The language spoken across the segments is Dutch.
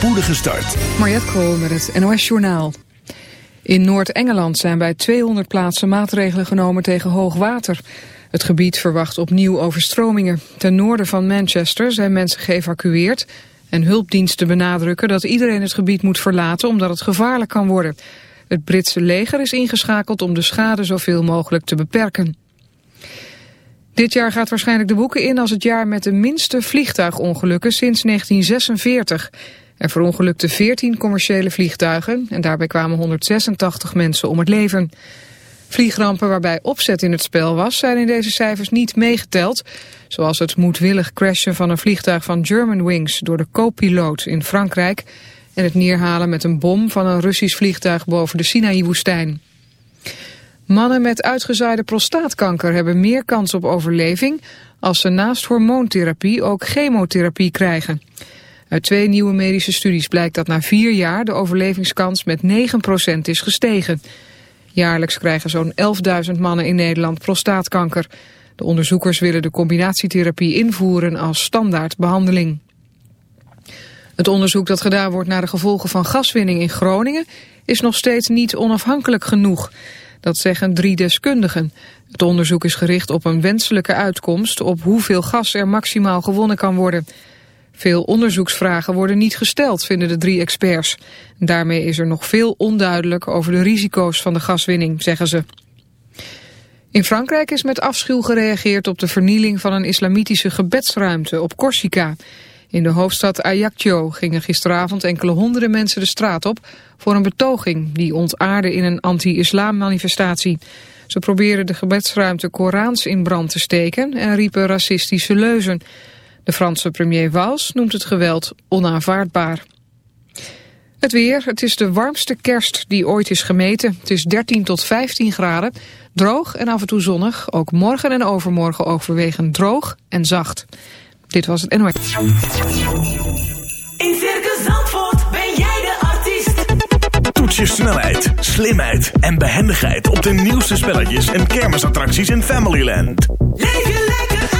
spoedige start. Mariette Krol met het NOS Journaal. In Noord-Engeland zijn bij 200 plaatsen maatregelen genomen tegen hoog water. Het gebied verwacht opnieuw overstromingen. Ten noorden van Manchester zijn mensen geëvacueerd... en hulpdiensten benadrukken dat iedereen het gebied moet verlaten... omdat het gevaarlijk kan worden. Het Britse leger is ingeschakeld om de schade zoveel mogelijk te beperken. Dit jaar gaat waarschijnlijk de boeken in als het jaar met de minste vliegtuigongelukken sinds 1946. Er verongelukten 14 commerciële vliegtuigen en daarbij kwamen 186 mensen om het leven. Vliegrampen waarbij opzet in het spel was zijn in deze cijfers niet meegeteld. Zoals het moedwillig crashen van een vliegtuig van Germanwings door de co-piloot in Frankrijk... en het neerhalen met een bom van een Russisch vliegtuig boven de Sinaï-woestijn. Mannen met uitgezaaide prostaatkanker hebben meer kans op overleving als ze naast hormoontherapie ook chemotherapie krijgen. Uit twee nieuwe medische studies blijkt dat na vier jaar de overlevingskans met 9% is gestegen. Jaarlijks krijgen zo'n 11.000 mannen in Nederland prostaatkanker. De onderzoekers willen de combinatietherapie invoeren als standaardbehandeling. Het onderzoek dat gedaan wordt naar de gevolgen van gaswinning in Groningen is nog steeds niet onafhankelijk genoeg. Dat zeggen drie deskundigen. Het onderzoek is gericht op een wenselijke uitkomst op hoeveel gas er maximaal gewonnen kan worden. Veel onderzoeksvragen worden niet gesteld, vinden de drie experts. Daarmee is er nog veel onduidelijk over de risico's van de gaswinning, zeggen ze. In Frankrijk is met afschuw gereageerd op de vernieling van een islamitische gebedsruimte op Corsica. In de hoofdstad Ajaccio gingen gisteravond enkele honderden mensen de straat op voor een betoging die ontaarde in een anti-islam manifestatie. Ze probeerden de gebedsruimte Korans in brand te steken en riepen racistische leuzen. De Franse premier Valls noemt het geweld onaanvaardbaar. Het weer, het is de warmste kerst die ooit is gemeten. Het is 13 tot 15 graden, droog en af en toe zonnig. Ook morgen en overmorgen overwegend droog en zacht. Dit was het NOS. In Circus Zandvoort ben jij de artiest. Toets je snelheid, slimheid en behendigheid op de nieuwste spelletjes en kermisattracties in Familyland. Leef je lekker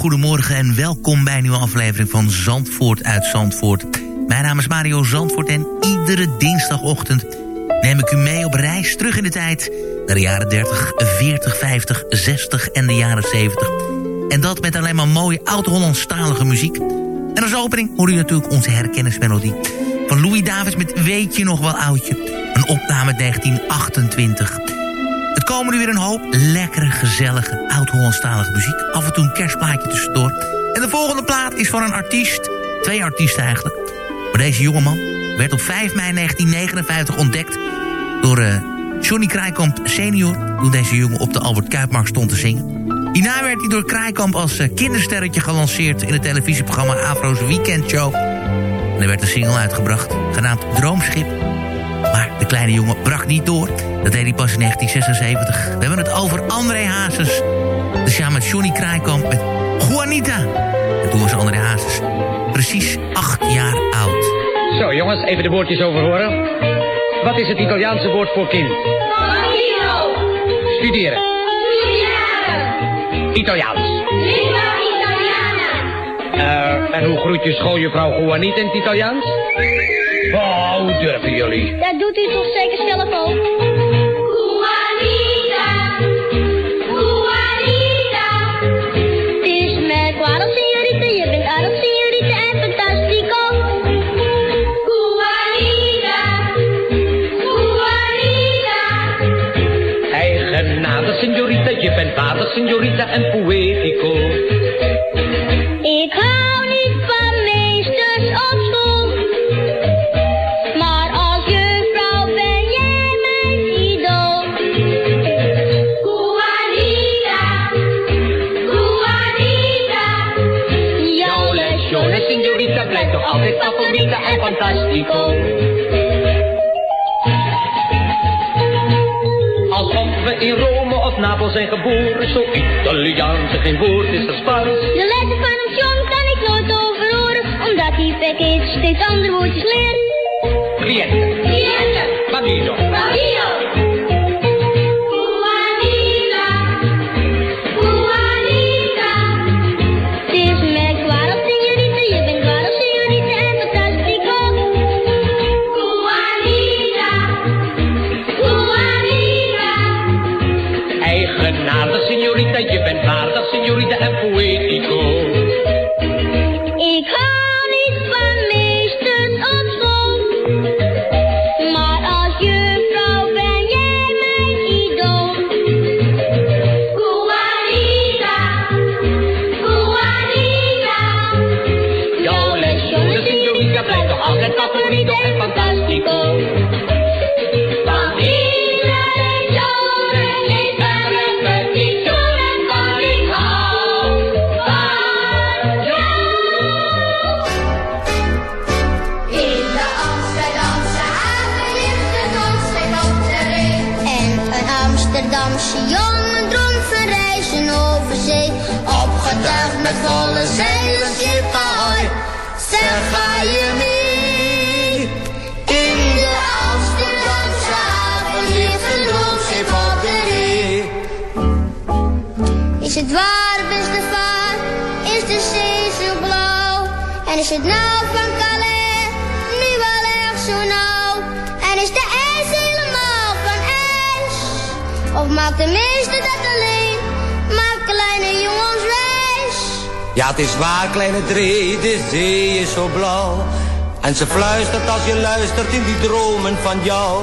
Goedemorgen en welkom bij een nieuwe aflevering van Zandvoort uit Zandvoort. Mijn naam is Mario Zandvoort en iedere dinsdagochtend neem ik u mee op reis terug in de tijd... naar de jaren 30, 40, 50, 60 en de jaren 70. En dat met alleen maar mooie oud-Hollandstalige muziek. En als opening hoor u natuurlijk onze herkennismelodie... van Louis Davids met Weet je nog wel oudje? Een opname uit 1928... Het komen nu weer een hoop lekkere, gezellige, oud-Hollandstalige muziek. Af en toe een kerstplaatje tussendoor. En de volgende plaat is van een artiest. Twee artiesten eigenlijk. Maar deze jongeman werd op 5 mei 1959 ontdekt... door eh, Johnny Kraaikamp senior... toen deze jongen op de Albert Kuipmarkt stond te zingen. Hierna werd hij door Kraaikamp als eh, kindersterretje gelanceerd... in het televisieprogramma Afro's Weekend Show. En er werd een single uitgebracht, genaamd Droomschip... Maar de kleine jongen brak niet door. Dat deed hij pas in 1976. We hebben het over André Hazes. Dus ja, met Johnny Kraaikamp met Juanita. En toen was André Hazes precies acht jaar oud. Zo, jongens, even de woordjes overhoren. Wat is het Italiaanse woord voor kind? Bambino. Studeren. Italiaans. Lingua italiana. Eh, en hoe groet je schooljuffrouw Juanita in het Italiaans? Oh, hoe durven jullie? Dat doet u toch zeker zelf ook? Juanita. Juanita. Het en fantastico. Alsof we in Rome of Napels zijn geboren, zo Italiaans en geen woord is er Spaans. De letter van een John kan ik nooit overhoren, omdat die package steeds andere woordjes leert. Cliënten. Cliënten. Bambino. Bambino. Volle zeilen, schip ahoy. Zeg, ga je mee? In de Amsterdamse haven ligt een droomschip op de Rijn. Is het waar, beste vaar? Is de zee zo blauw? En is het nou van Calais nu wel echt zo nauw? En is de ijs helemaal van ijs? Of maakt de meeste dat Ja, het is waar, kleine Dree, de zee is zo blauw. En ze fluistert als je luistert in die dromen van jou.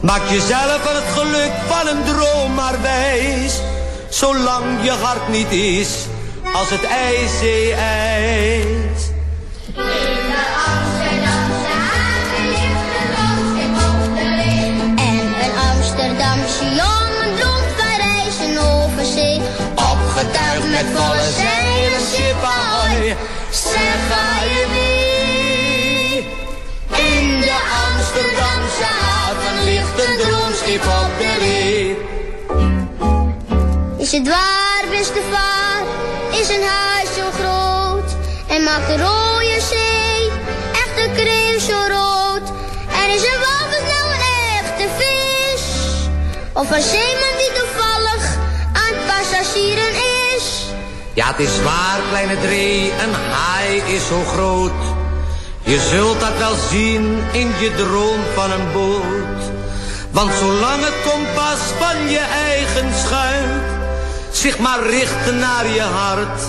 Maak jezelf van het geluk van een droom maar wijs. Zolang je hart niet is als het ijs. In de Amsterdamse jongen droomt van reizen over zee. Opgetuigd met volle zeilen, Zeg, ga je mee? In de Amsterdamse haven ligt een droomschip op de Ree. Is het waar, beste vaar? Is een huis zo groot? En maakt de rode zee echt de kreeuw zo rood? En is een walvis nou een echte vis? Of een zeeman die toevallig aan passagieren? Ja, het is waar, kleine Dree, een haai is zo groot. Je zult dat wel zien in je droom van een boot. Want zolang het kompas van je eigen schuit zich maar richt naar je hart,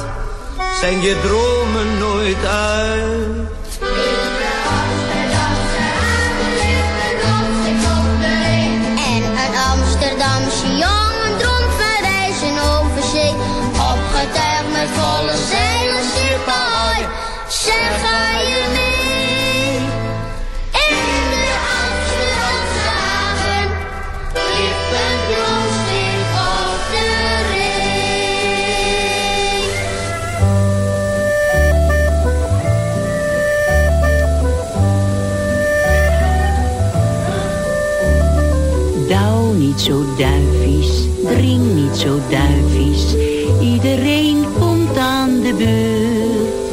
zijn je dromen nooit uit. Zo duivies, dring niet zo duivies. Iedereen komt aan de beurt.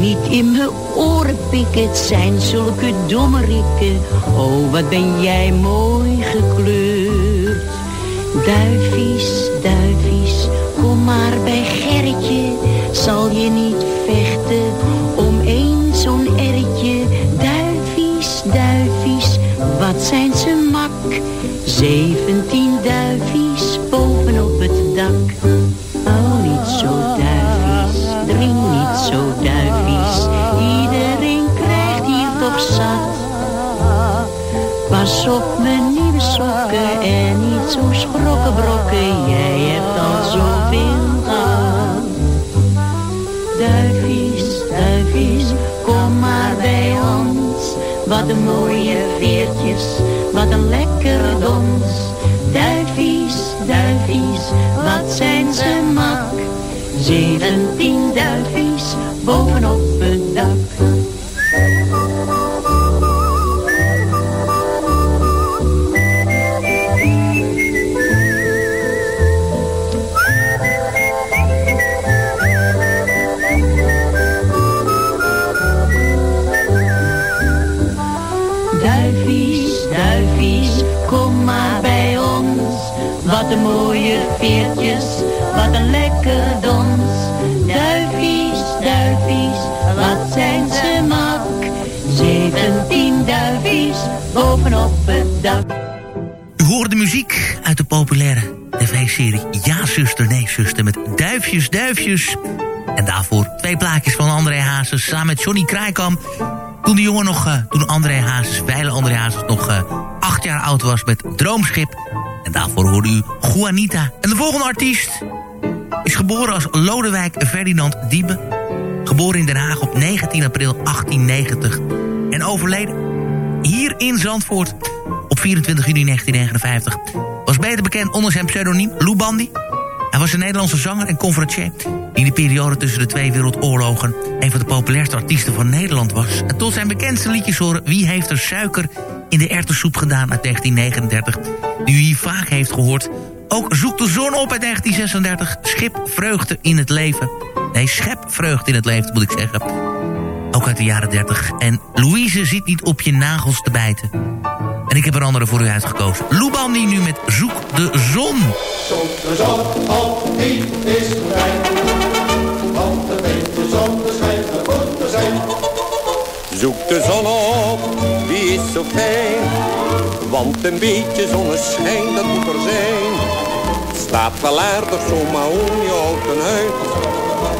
Niet in mijn oren pikken, het zijn zulke dommerikken. Oh, wat ben jij mooi gekleurd. Duivies, duivies, kom maar bij Gerritje. Zal je niet vechten om één zo'n erretje. Duivies, duivies, wat zijn 17 mooie veertjes, wat een lekker dons. Duivies, duivies, wat zijn ze mak. Zeventien duivies bovenop populaire tv-serie Ja zuster, nee zuster... met Duifjes, Duifjes. En daarvoor twee plaatjes van André Hazes samen met Johnny Krijkamp. Toen de jongen nog, uh, toen André Hazes, wijle André Hazes nog uh, acht jaar oud was met Droomschip. En daarvoor hoorde u Juanita. En de volgende artiest is geboren als Lodewijk Ferdinand Diebe. Geboren in Den Haag op 19 april 1890. En overleden hier in Zandvoort op 24 juni 1959. Was beter bekend onder zijn pseudoniem Lou Bandy. Hij was een Nederlandse zanger en conferencier... die in de periode tussen de twee wereldoorlogen... een van de populairste artiesten van Nederland was. En tot zijn bekendste liedjes horen... Wie heeft er suiker in de erwtensoep gedaan uit 1939... die u hier vaak heeft gehoord. Ook Zoek de zon op uit 1936. Schip vreugde in het leven. Nee, schep vreugde in het leven, moet ik zeggen. Ook uit de jaren 30. En Louise zit niet op je nagels te bijten. En ik heb een andere voor u uitgekozen. Lubandi nu met Zoek de Zon. Zoek de zon op, wie is vrij. Want een beetje zonneschijn, dat moet er zijn. Zoek de zon op, wie is zo fijn. Want een beetje zonneschijn, dat moet er zijn. Staat wel aardig, zomaar om je houten huid.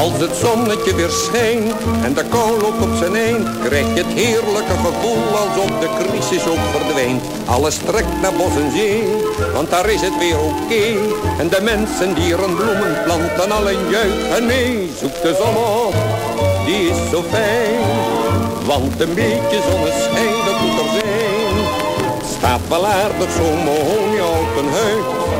Als het zonnetje weer schijnt en de kou loopt op zijn eind, krijg je het heerlijke gevoel alsof de crisis ook verdwijnt. Alles trekt naar bos en zee, want daar is het weer oké. En de mensen, dieren, bloemen, planten, allen juichen mee. Zoek de zon op, die is zo fijn, want een beetje zonneschijn, dat moet er zijn. Staat wel aardig zo'n mohonie op een.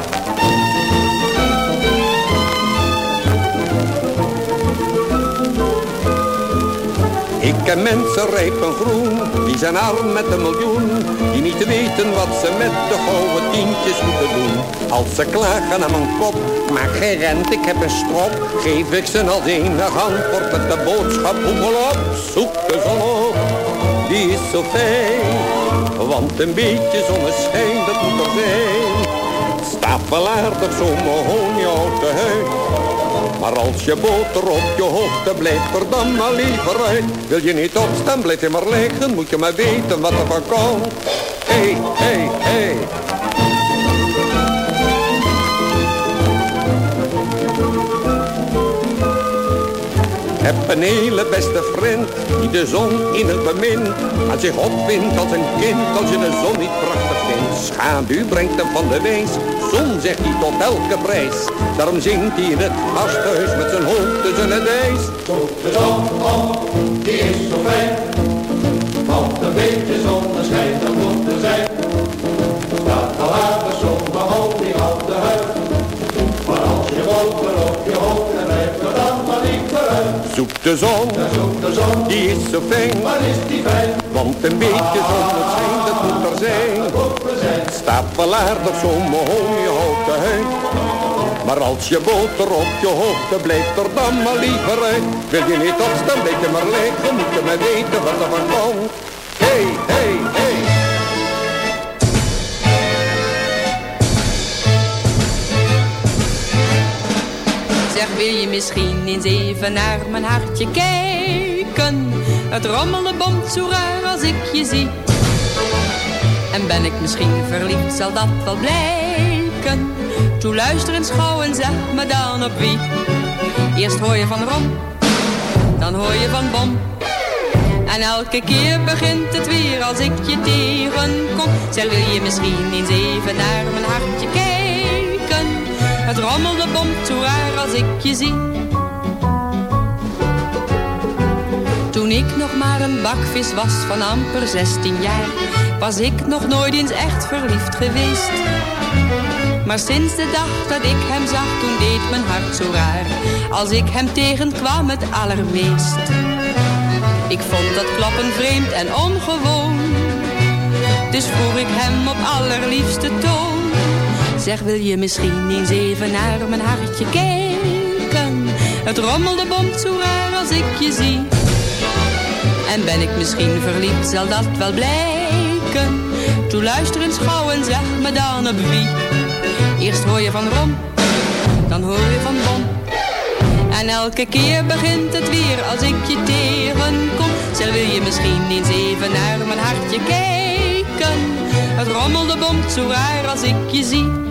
Ik ken mensen rijp en groen, die zijn arm met een miljoen. Die niet weten wat ze met de gouden tientjes moeten doen. Als ze klagen aan mijn kop, maak geen rent, ik heb een strop. Geef ik ze als enig antwoord met de boodschap, hoepel op. Zoek de zon op, die is zo fijn. Want een beetje zonneschijn, dat moet er zijn. Staat wel aardig zo'n mahonie op de huid. Maar als je boter op je hoofd blijft er dan maar liever uit. Wil je niet opstaan, blijf je maar liggen, moet je maar weten wat er van komt. Hey, hey, hey. Heb een hele beste vriend die de zon in het bemin aan zich opwindt als een kind als je de zon niet prachtig vindt. Schaduw brengt hem van de wees, zon zegt hij tot elke prijs. Daarom zingt hij in het gasthuis met zijn hoofd tussen het ijs. Zoek de zon op, die is zo fijn. Want een beetje zonneschijn, dat moet er zijn. Staat al aardig zo'n mahonie op de huid. Maar als je boter op je hoofd en blijft er dan maar niet vooruit. Zoek de zon, Ja, zoek de zon, die is zo fijn. maar is die fijn? Want een beetje zonneschijn, dat moet er zijn. Dat moet er zijn. Staat wel aardig zo'n mahonie houten huid. Maar als je boter op je hoofd blijft er dan maar liever uit. Wil je niet opstaan, blijf je maar liggen, moet je maar weten wat er van. Hey, hey, hey. Zeg, wil je misschien eens even naar mijn hartje kijken? Het rommelen bomt zo raar als ik je zie. En ben ik misschien verliefd, zal dat wel blijken. Toe luister eens gauw en zeg me dan op wie. Eerst hoor je van Rom, dan hoor je van Bom. En elke keer begint het weer als ik je tegenkom. Zeg, wil je misschien eens even naar mijn hartje kijken? Het rommelde bomt zo raar als ik je zie. Toen ik nog maar een bakvis was van amper 16 jaar, was ik nog nooit eens echt verliefd geweest. Maar sinds de dag dat ik hem zag, toen deed mijn hart zo raar. Als ik hem tegenkwam het allermeest. Ik vond dat klappen vreemd en ongewoon. Dus vroeg ik hem op allerliefste toon. Zeg, wil je misschien eens even naar mijn hartje kijken? Het rommelde bond zo raar als ik je zie. En ben ik misschien verliefd, zal dat wel blijken. Toe luister eens gauw en zeg me dan op wie. Eerst hoor je van Rom, dan hoor je van Bom. En elke keer begint het weer als ik je tegenkom. Zeg, wil je misschien eens even naar mijn hartje kijken? Het rommelde bomt zo raar als ik je zie.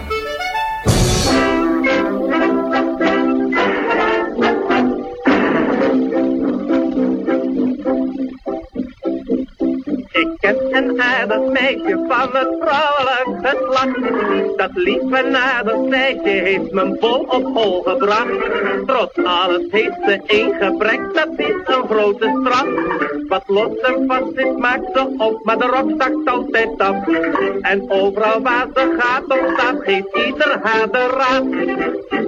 Een aardig meisje van het vrouwelijk geslacht. Dat aardig meisje heeft mijn vol op hol gebracht. Trots alles heeft ze één gebrek, dat is een grote straf. Wat los en vast is, maakt ze op, maar de rok zakt altijd af. En overal waar ze gaat of staat, geeft ieder haar de raad.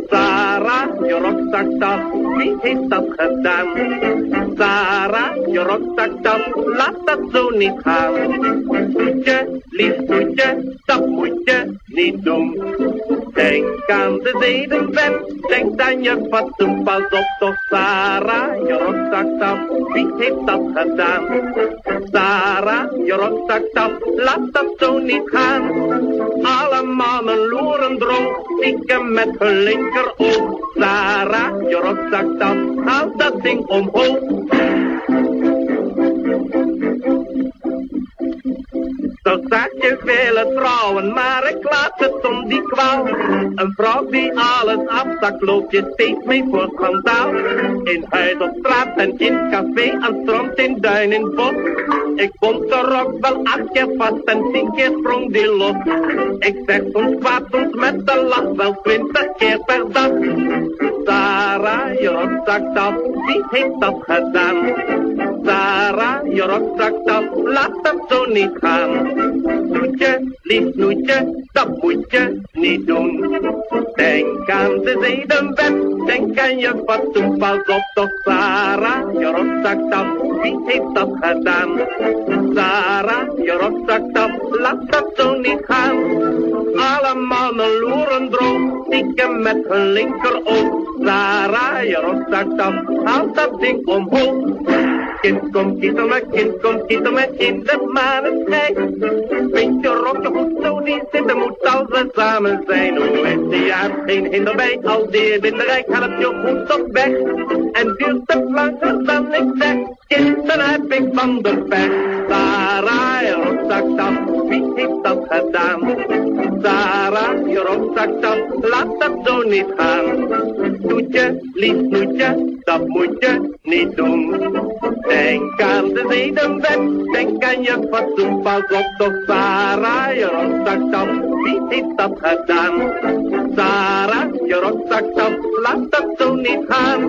Sarah, je rok zakt af, wie heeft dat gedaan? Sarah, je rok zakt af, laat dat zo niet gaan. Toetje, lief toetje, dat moet je niet doen. Denk aan de zedenwet, denk aan je fatsoen, pas op toch Sarah, je rok zakt af, wie heeft dat gedaan? Sarah, je rok zakt af, laat dat zo niet gaan. Alle mannen loeren droog, stiekem met hun linkeroog. Sarah, je rok zakt af, haal dat ding omhoog. Thank you. Je vele vrouwen, maar ik laat het om die kwaal. Een vrouw die alles afstak, loopt je steeds mee voor schandaal. In huis op straat en in café, aan strand, in duin, in bos. Ik bond de rok wel acht keer vast en tien keer sprong die los. Ik zeg soms kwaad, soms met de lach, wel twintig keer per dag. Sarah, je rok zakt af, wie heeft dat gedaan? Sarah, je rok zakt af, laat dat zo niet gaan. Snoetje, lief snoetje, dat moet je niet doen. Denk aan de zedenwet, denk aan je fatsoen, pas op toch Sarah, je rok zakt af, wie heeft dat gedaan? Sarah, je rok zakt af, laat dat zo niet gaan. Alle mannen loeren droog, stiekem met hun linkeroog. Sarah, je rok zakt af, haal dat ding omhoog. Kind komt kietel met kind komt kietel met in de maneschijn. Vind je rokje goed zo niet zitten, moet als we samen zijn. Hoe is de jaar geen hinder bij, al die winderijk helpt je goed op weg. En duurt het langer dan ik zeg, dan heb ik van de pech. Sarah, je af, wie heeft dat gedaan? Sarah, je rok zakt af, laat dat zo niet gaan. Toetje, lief snoetje, dat moet je niet doen. Denk aan de zedenwet, denk aan je fatsoen, pas op toch Sarah, je rok zakt af, wie heeft dat gedaan? Sarah, je rok zakt af, laat dat zo niet gaan.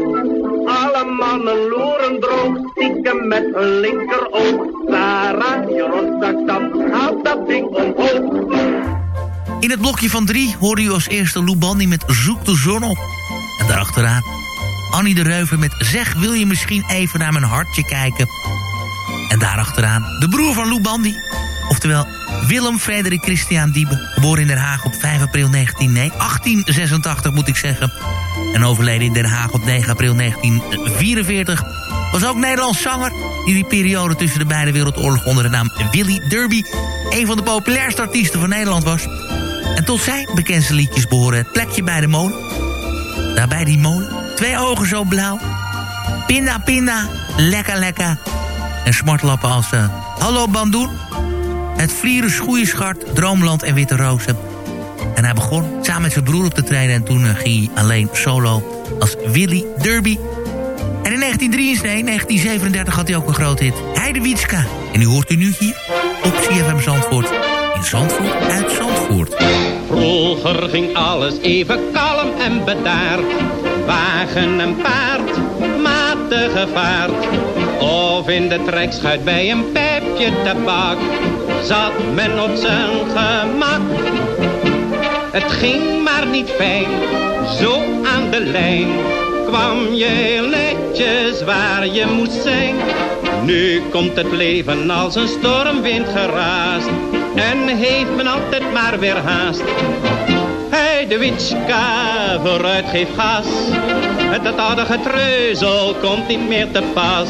Alle mannen loeren droog, stiekem met hun linkeroog. Sarah, je af, haal dat ding omhoog. In het blokje van drie hoorde u als eerste Lou Bandy met Zoek de zon op. En daarachteraan Annie de Reuver met Zeg, wil je misschien even naar mijn hartje kijken? En daarachteraan de broer van Lou Bandy. Oftewel Willem Frederik Christian Diebe. Geboren in Den Haag op 5 april 19, nee, 1886 moet ik zeggen. En overleden in Den Haag op 9 april 1944. Was ook Nederlands zanger. Die die periode tussen de beide wereldoorlogen onder de naam Willy Derby... een van de populairste artiesten van Nederland was. En tot zijn bekendste liedjes behoren het plekje bij de molen. Daarbij die molen. Twee ogen zo blauw. Pinda, pinda. Lekker, lekker. En smartlappen als uh, Hallo Bandoen. Het Vlieren, Schoeieschart, Droomland en Witte Rozen. En hij begon samen met zijn broer op te treden... en toen uh, ging hij alleen solo als Willy Derby. En in 1933, 1937 had hij ook een groot hit. Heidewietska. En u hoort u nu hier op CFM Zandvoort. In Zandvoort uit Zandvoort. Vroeger ging alles even kalm en bedaard. Wagen en paard, matige vaart. Of in de trekschuit bij een pijpje tabak. Zat men op zijn gemak. Het ging maar niet fijn, zo aan de lijn. Kwam je netjes waar je moest zijn. Nu komt het leven als een stormwind geraast. En heeft men altijd maar weer haast. Hey, de witska, vooruit geef gas. Dat oude getreuzel komt niet meer te pas.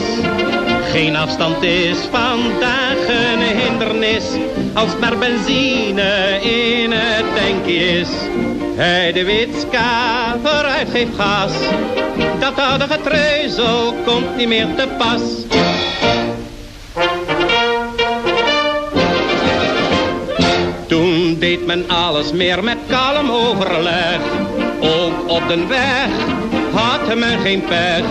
Geen afstand is vandaag een hindernis. Als maar benzine in het tankje is. Hey, de witska, vooruit geef gas. Dat oude getreuzel komt niet meer te pas. Toen deed men alles meer met kalm overleg. Ook op de weg had men geen pech.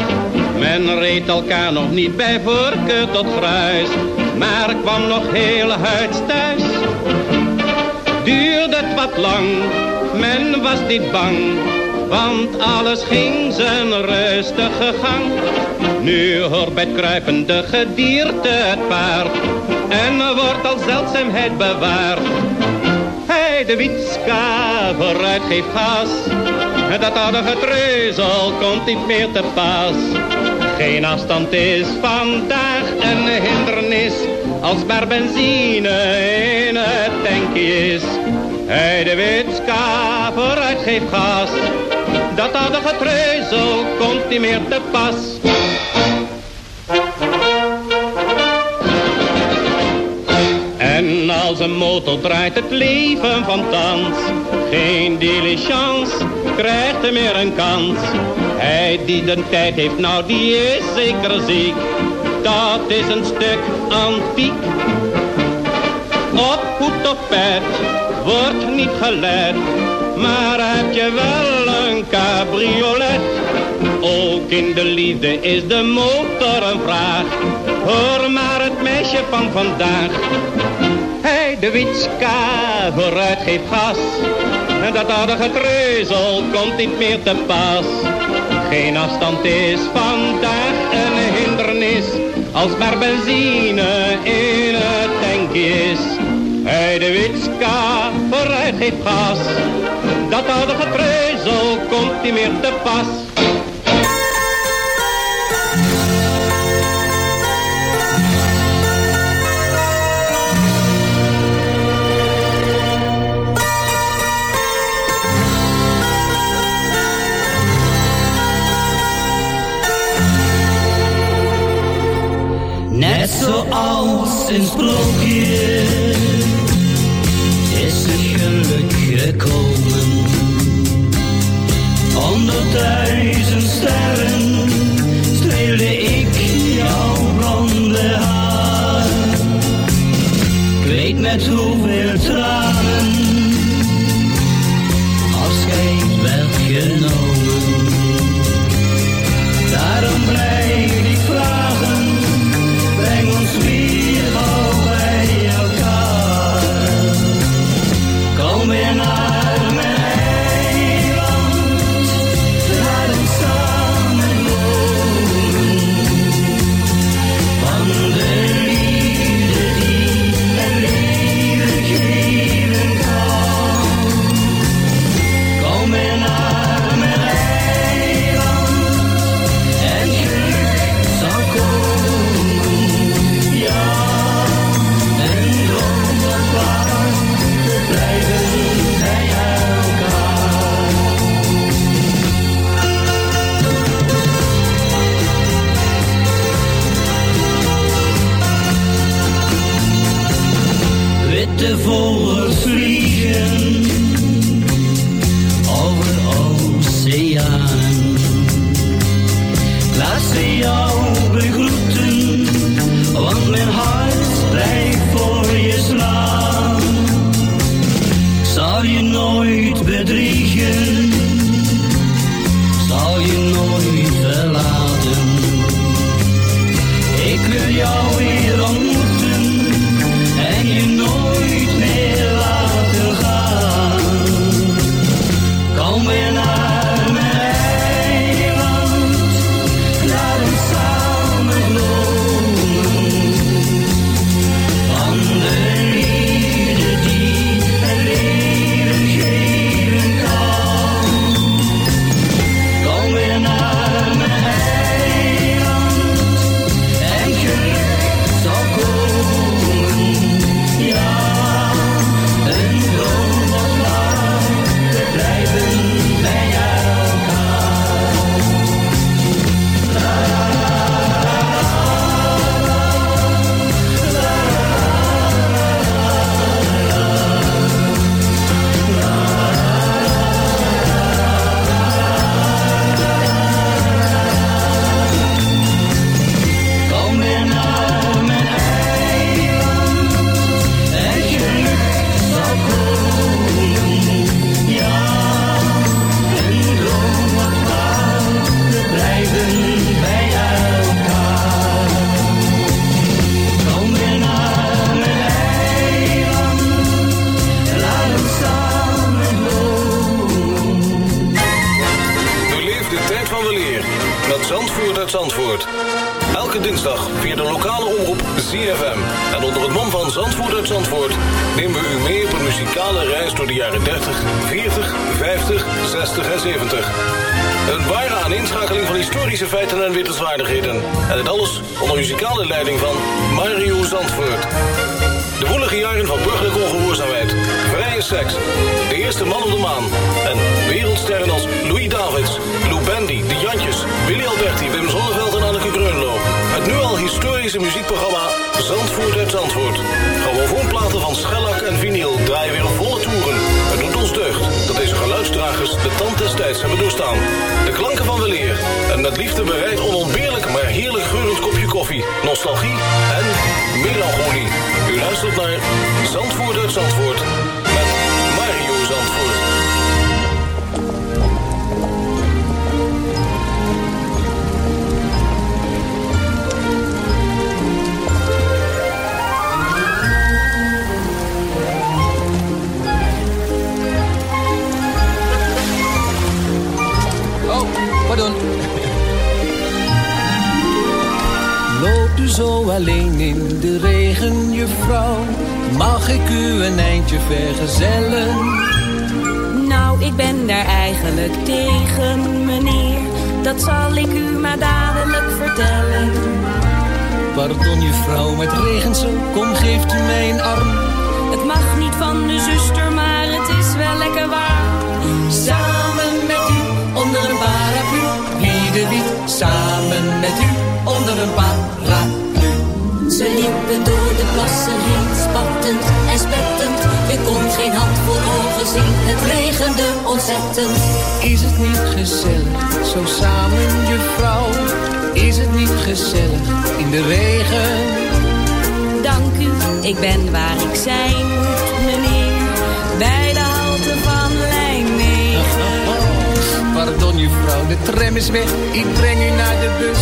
Men reed elkaar nog niet bij voorkeur tot gruis. Maar kwam nog heel huids thuis. Duurde het wat lang, men was niet bang. Want alles ging zijn rustige gang. Nu hoort bij het kruipende gedierte het paard. En wordt als zeldzaamheid bewaard. Hey, de witska, vooruit geef gas. Dat oude getreuzel komt niet meer te pas. Geen afstand is vandaag een hindernis. Als maar benzine in het tankje is. Hey, de witska, vooruit geef gas. Dat oude getreuzel komt niet meer te pas. En als een motor draait het leven van thans. Geen diligence krijgt er meer een kans. Hij die de tijd heeft, nou die is zeker ziek. Dat is een stuk antiek. Op hoed of pet wordt niet gelet. Maar heb je wel een cabriolet? Ook in de liefde is de motor een vraag. Hoor maar het meisje van vandaag. Hey, de witska, vooruit geef gas. En dat oude getreuzel komt niet meer te pas. Geen afstand is vandaag een hindernis. Als maar benzine in het tankje is. Hey, de witska, vooruit geef gas. Dat oude getreuzel komt niet meer te pas. Net zoals een sprookje gekomen. Onder duizend sterren streelde ik jouw blonde haar. Ik weet met hoeveel tranen afscheid werd genomen. Alleen in de regen, juffrouw? Mag ik u een eindje vergezellen? Nou, ik ben daar eigenlijk tegen, meneer. Dat zal ik u maar dadelijk vertellen. Pardon, juffrouw, maar het regent zo. Kom, geeft u mij een arm. Het mag niet van de zuster, maar het is wel lekker waar. Samen met u, onder een paraplu. Wie de wiet, samen met u, onder een paraplu. Ze liepen door de plassen heen, spattend en spettend. Je kon geen hand voor ogen zien, het regende ontzettend. Is het niet gezellig, zo samen, juffrouw? Is het niet gezellig, in de regen? Dank u, ik ben waar ik zijn moet, meneer. Bij de halte van Lijnmeer. Pardon, juffrouw, de tram is weg. Ik breng u naar de bus.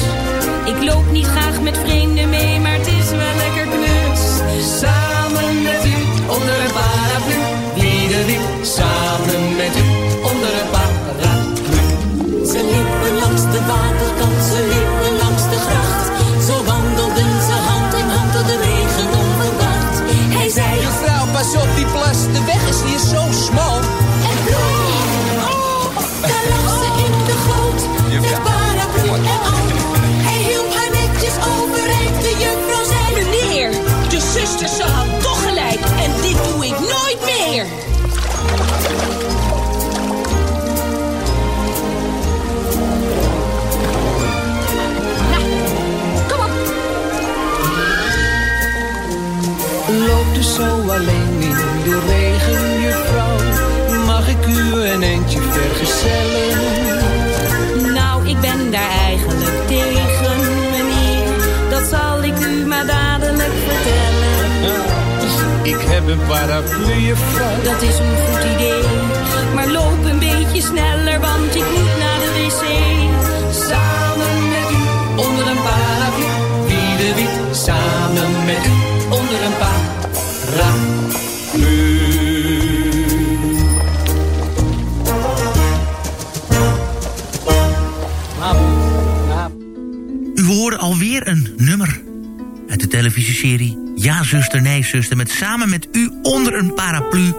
Ik loop niet graag met vreemden mee, maar het is wel lekker knus. Samen met u, onder een paraplu. Wie de wiep, samen met u, onder een paraplu. Ze liepen langs de waterkant, ze liepen langs de gracht. Zo wandelden ze hand in hand door de regen onverwacht. Hij zei, Juffrouw, pas op die plas, de weg is hier zo smal. zo alleen in de regen, juffrouw. Mag ik u een eindje vergezellen? Nou, ik ben daar eigenlijk tegen, meneer. Dat zal ik u maar dadelijk vertellen. Ik heb een paraplu, juffrouw. Dat is een goed idee. Maar loop een beetje sneller, want ik moet naar de wc. Samen met u, onder een paraplu. Wie de wit, samen met u, onder een paraplu zuster met Samen met u onder een paraplu.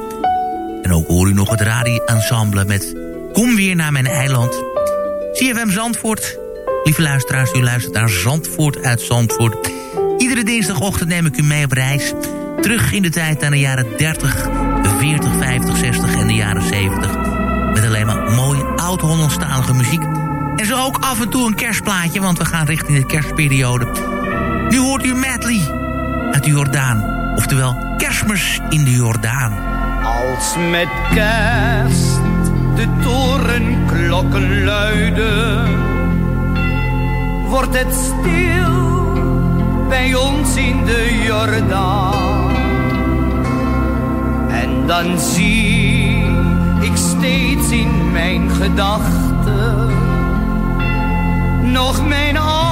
En ook hoor u nog het radio-ensemble met Kom weer naar mijn eiland. CFM Zandvoort. Lieve luisteraars, u luistert naar Zandvoort uit Zandvoort. Iedere dinsdagochtend neem ik u mee op reis. Terug in de tijd naar de jaren 30, 40, 50, 60 en de jaren 70. Met alleen maar mooie oud-Hollandstalige muziek. En zo ook af en toe een kerstplaatje, want we gaan richting de kerstperiode. Nu hoort u medley uit de Jordaan. Oftewel kerstmis in de Jordaan. Als met kerst de torenklokken luiden, wordt het stil bij ons in de Jordaan. En dan zie ik steeds in mijn gedachten nog mijn allereerste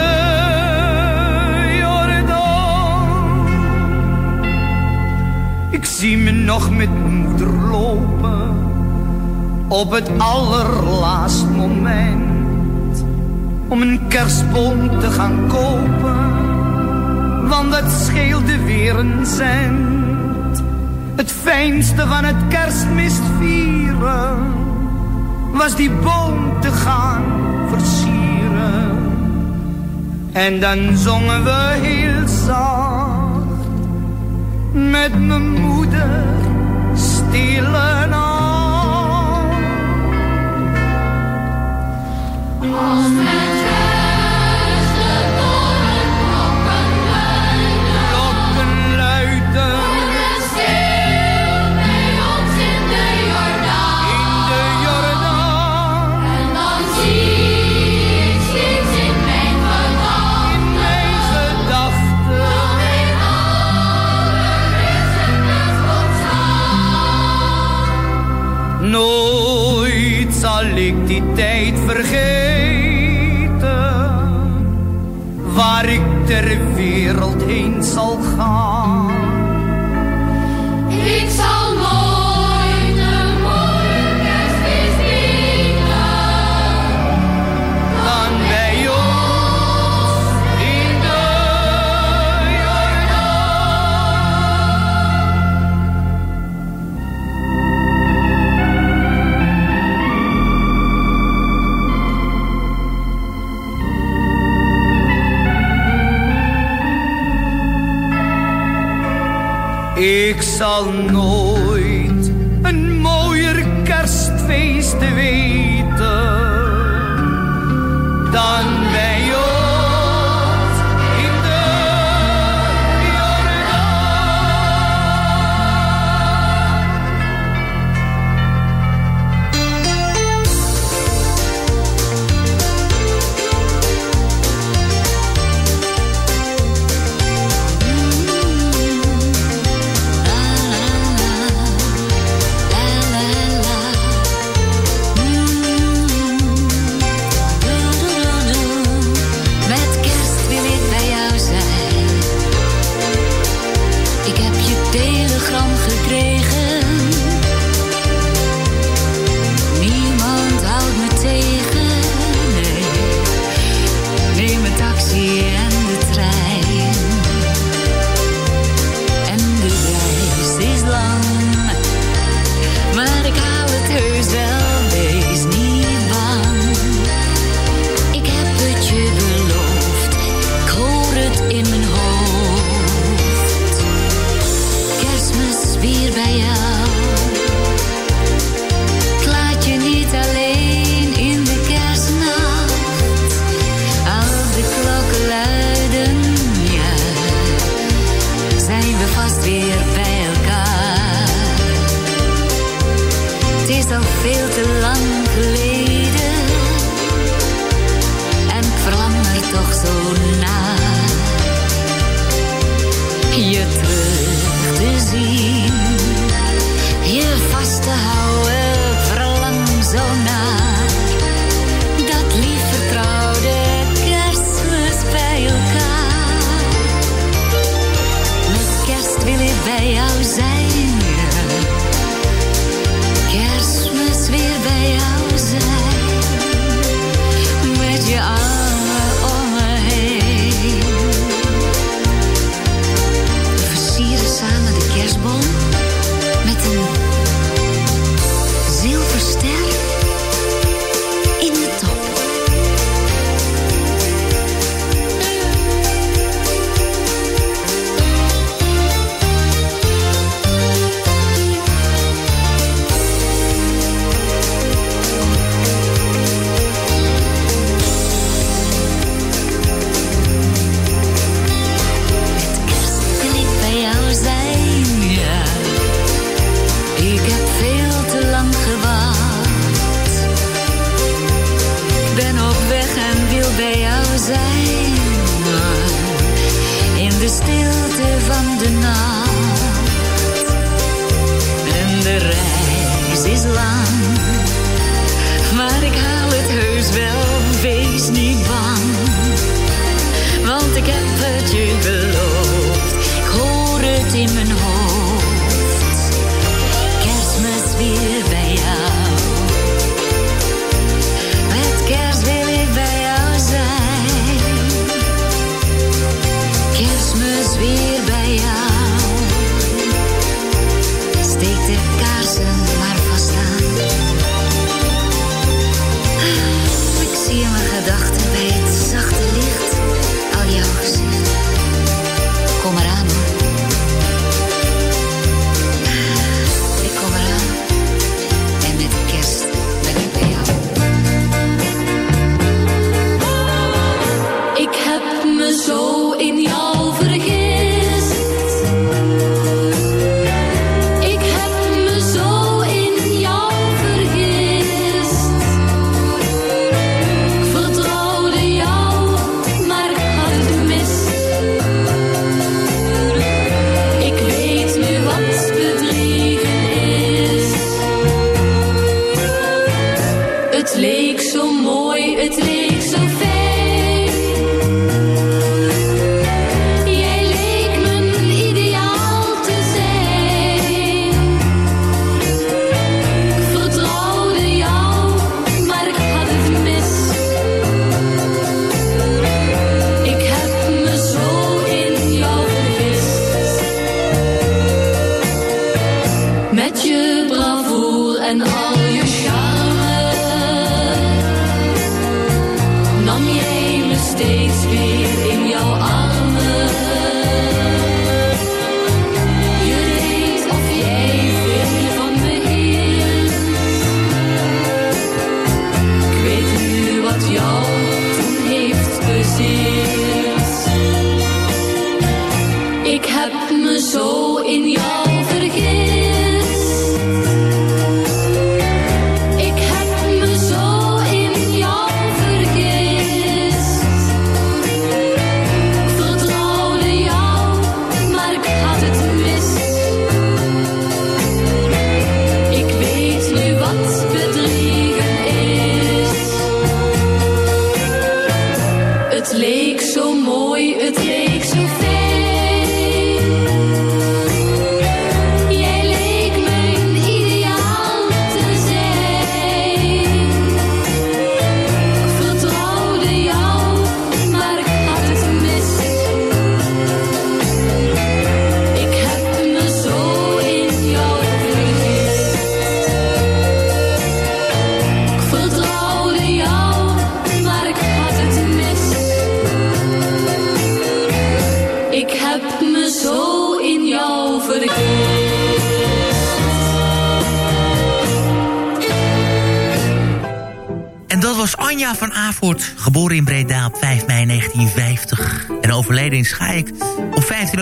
nog met moeder lopen op het allerlaatst moment om een kerstboom te gaan kopen, want dat scheelde weer een cent. Het fijnste van het kerstmis vieren was die boom te gaan versieren. En dan zongen we heel zacht met mijn moeder stille nacht. Als Ik Het is al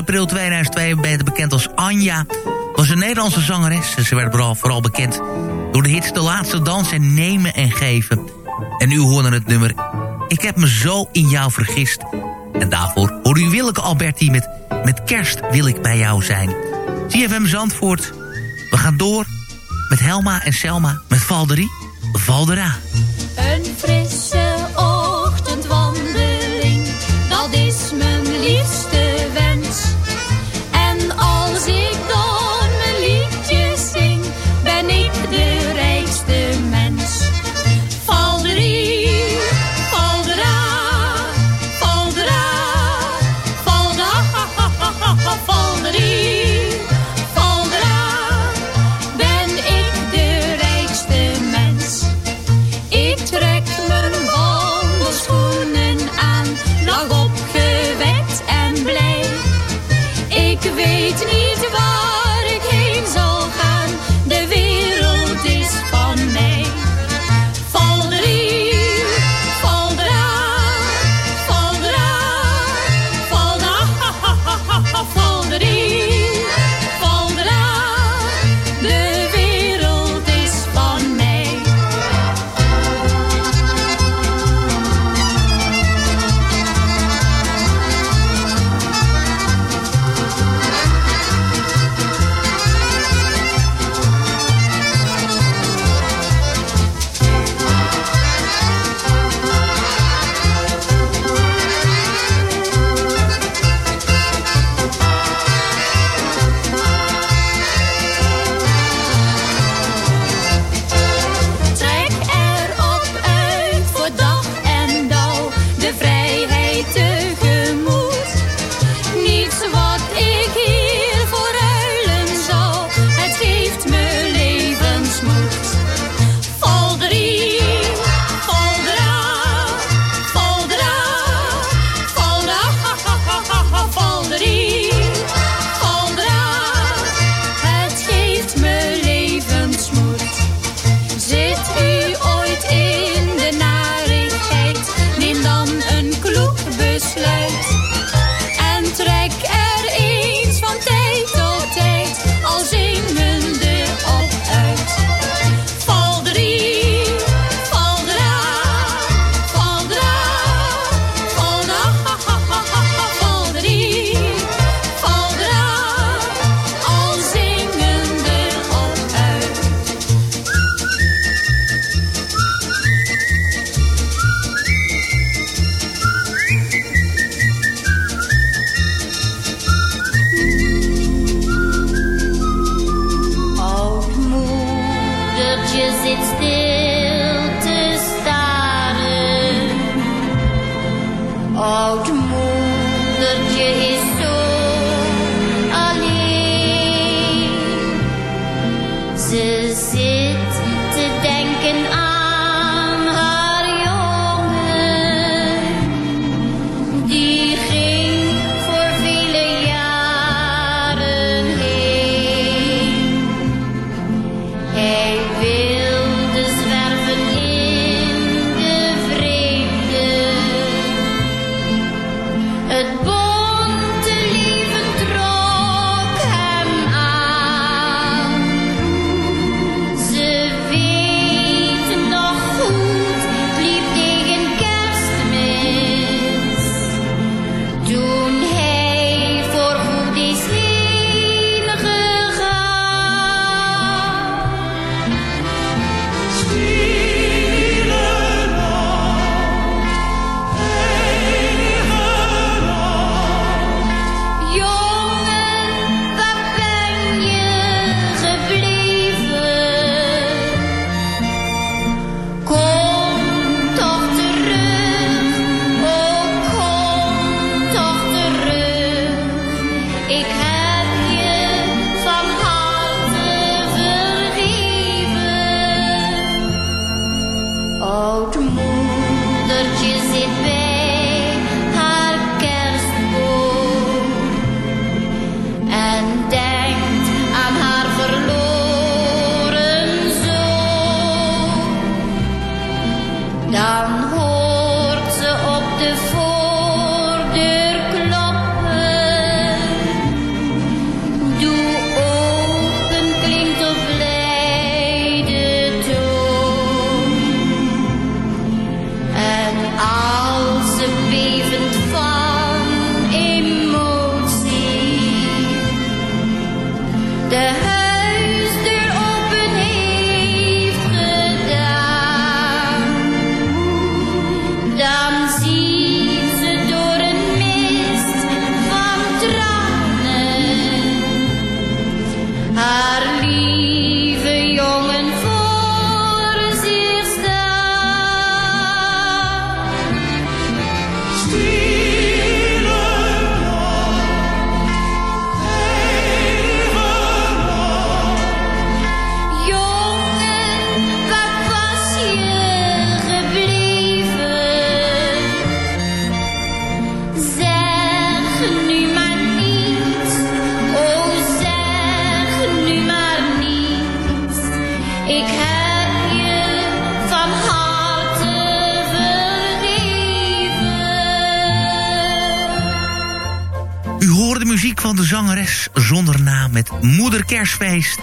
april 2002 beter bekend als Anja. Was een Nederlandse zangeres. Ze werd vooral, vooral bekend door de hits De Laatste Dans en Nemen en Geven. En u hoorde het nummer Ik heb me zo in jou vergist. En daarvoor hoor u Willeke Alberti met Met kerst wil ik bij jou zijn. CFM Zandvoort. We gaan door met Helma en Selma met Valderie. Valdera.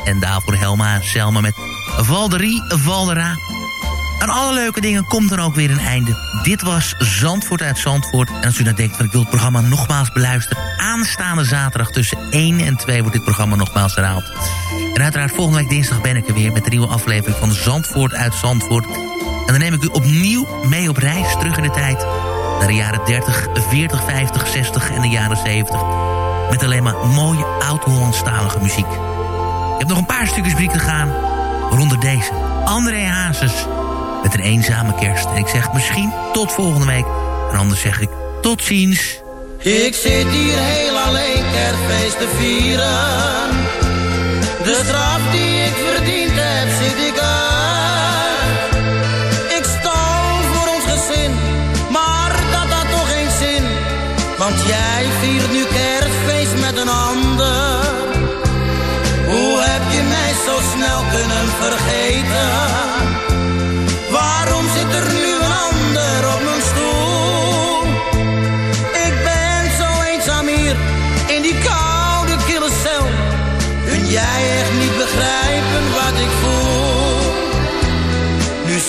En daarvoor Helma en Selma met Valderie Valdera. Aan alle leuke dingen komt er ook weer een einde. Dit was Zandvoort uit Zandvoort. En als u nou denkt ik wil het programma nogmaals beluisteren... aanstaande zaterdag tussen 1 en 2 wordt dit programma nogmaals herhaald. En uiteraard volgende week dinsdag ben ik er weer... met een nieuwe aflevering van Zandvoort uit Zandvoort. En dan neem ik u opnieuw mee op reis terug in de tijd... naar de jaren 30, 40, 50, 60 en de jaren 70... met alleen maar mooie oud-Hollandstalige muziek. Ik heb nog een paar stukjes muziek te gaan... waaronder deze. André Hazes met een eenzame kerst. En ik zeg misschien tot volgende week. En anders zeg ik tot ziens. Ik zit hier heel alleen kerstfeest te vieren. De straf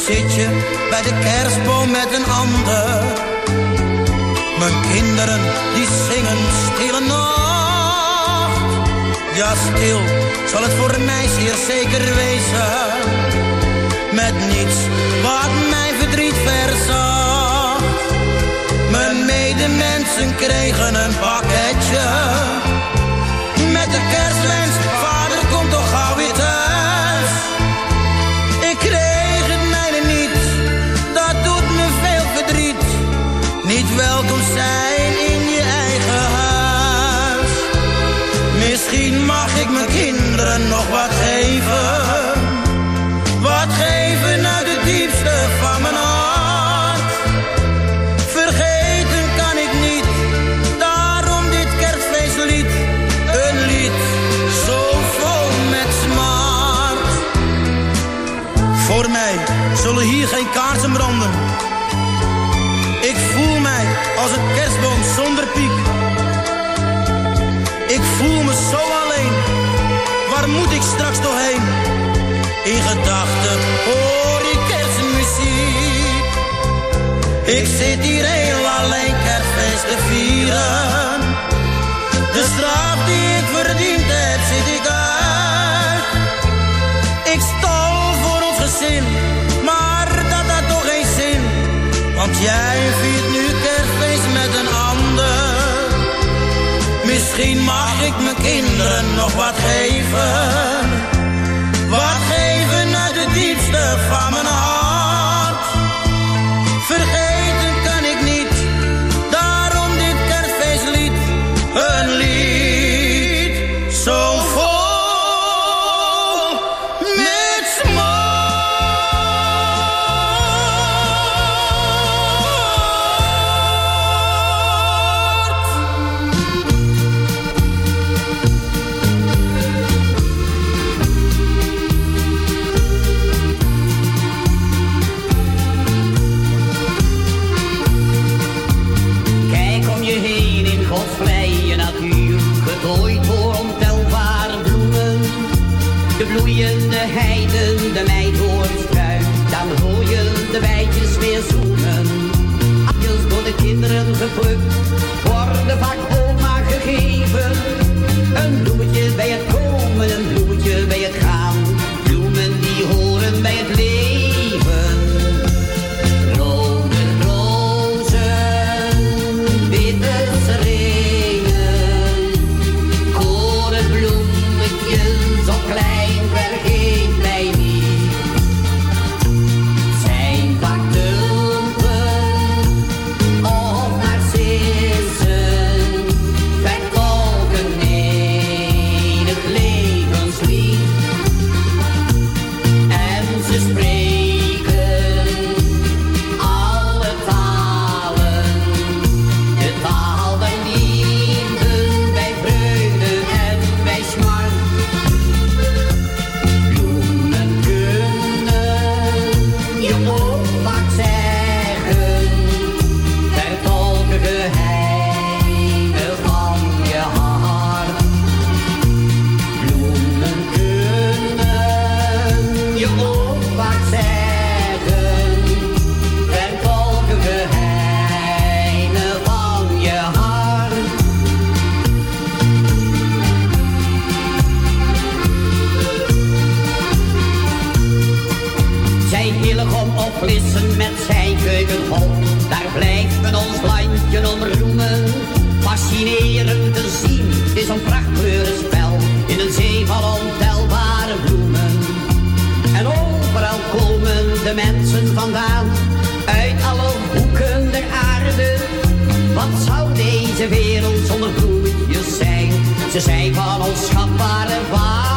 zit je bij de kerstboom met een ander. Mijn kinderen die zingen stille nacht. Ja, stil zal het voor mij zeer zeker wezen. Met niets wat mijn verdriet verzacht. Mijn medemensen kregen een pakketje. Met de kerstwens, ich mit Kindern noch was hätte. In gedachten hoor ik kerstmuziek. Ik zit hier heel alleen kerstfeest te vieren. De straf die ik verdiend heb, zit ik uit. Ik stal voor ons gezin, maar dat had toch geen zin. Want jij viert nu kerstfeest met een ander. Misschien mag ik mijn kinderen nog wat geven. the zonder bloemetjes zijn. Ze zijn van ons schatbare waar.